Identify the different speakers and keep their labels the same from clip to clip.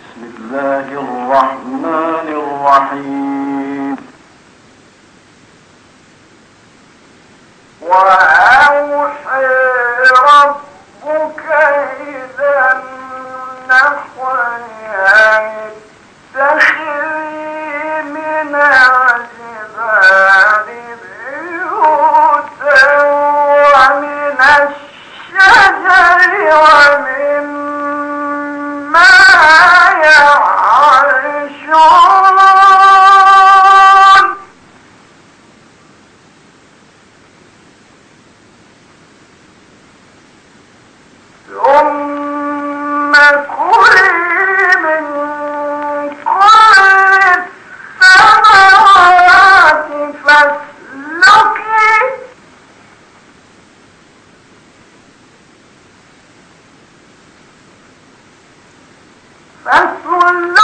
Speaker 1: بسم الله الرحمن الرحيم. وأوحي ربك إلى النحو That's one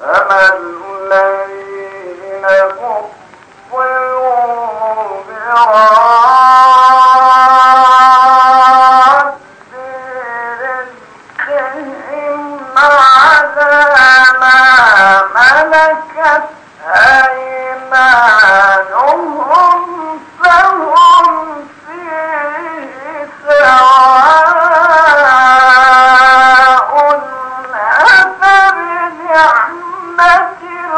Speaker 1: فما الذين كفروا برب